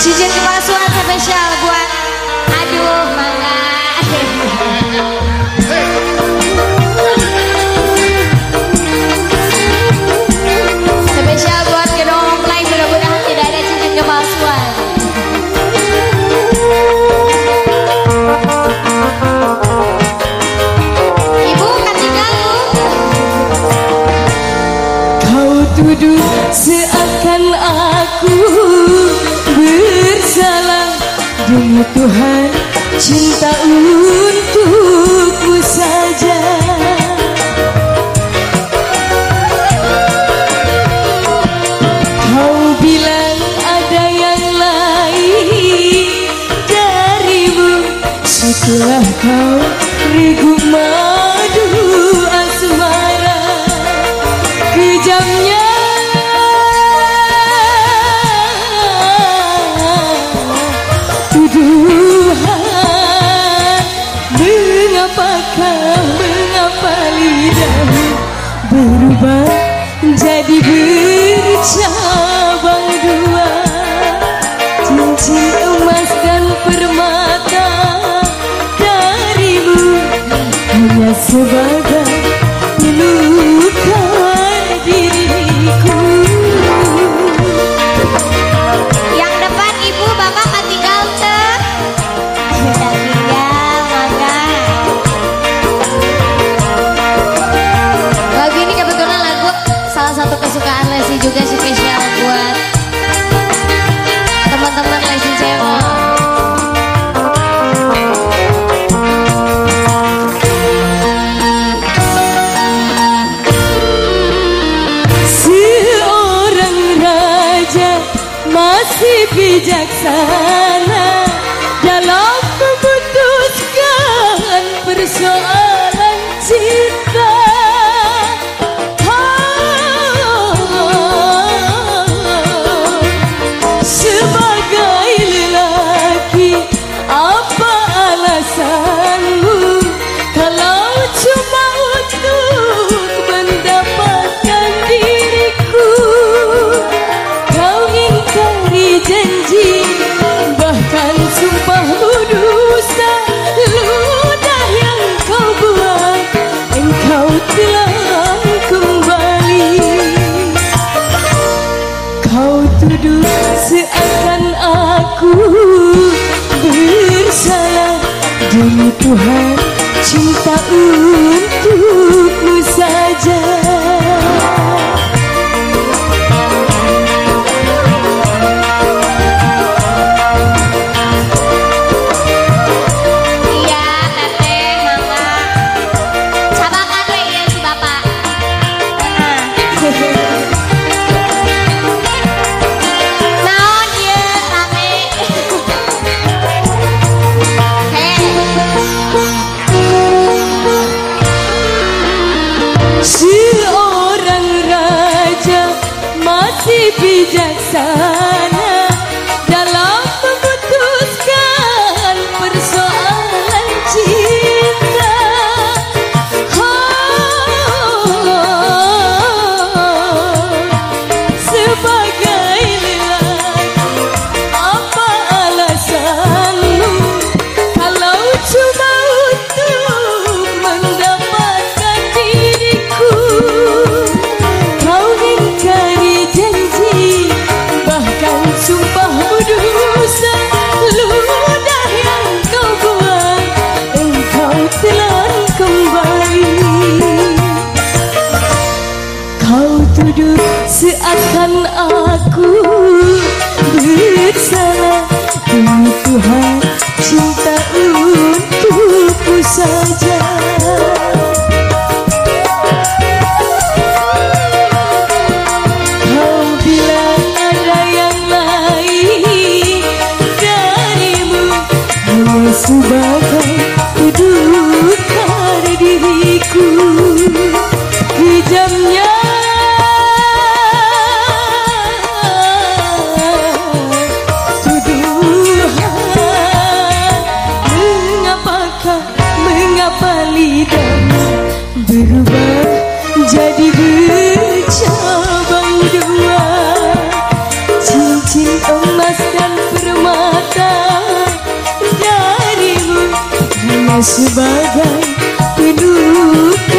Cincin kepalsuan spesial buat Aduh mangga. Spesial buat kedong lain mudah-mudahan tidak ada cincin kepalsuan. Ibu kasih ganggu Kau tuduh seakan aku Demi Tuhan cinta untukmu saja. Kau bilang ada yang lain darimu. Setelah kau regu madu Mengapakah, mengapa lidahmu berubah jadi bercabang dua? Cincin emas dan permata darimu Hanya sebagai juga spesial buat teman-teman Lesti Cewek. Seorang raja masih bijaksana Dalam memutuskan persoalan Kau tuduh seakan aku bersalah. Demi Tuhan cinta untukmu saja Jackson. hidup seakan aku bersalah Demi Tuhan. Cinta untukku saja. Sebagai penutup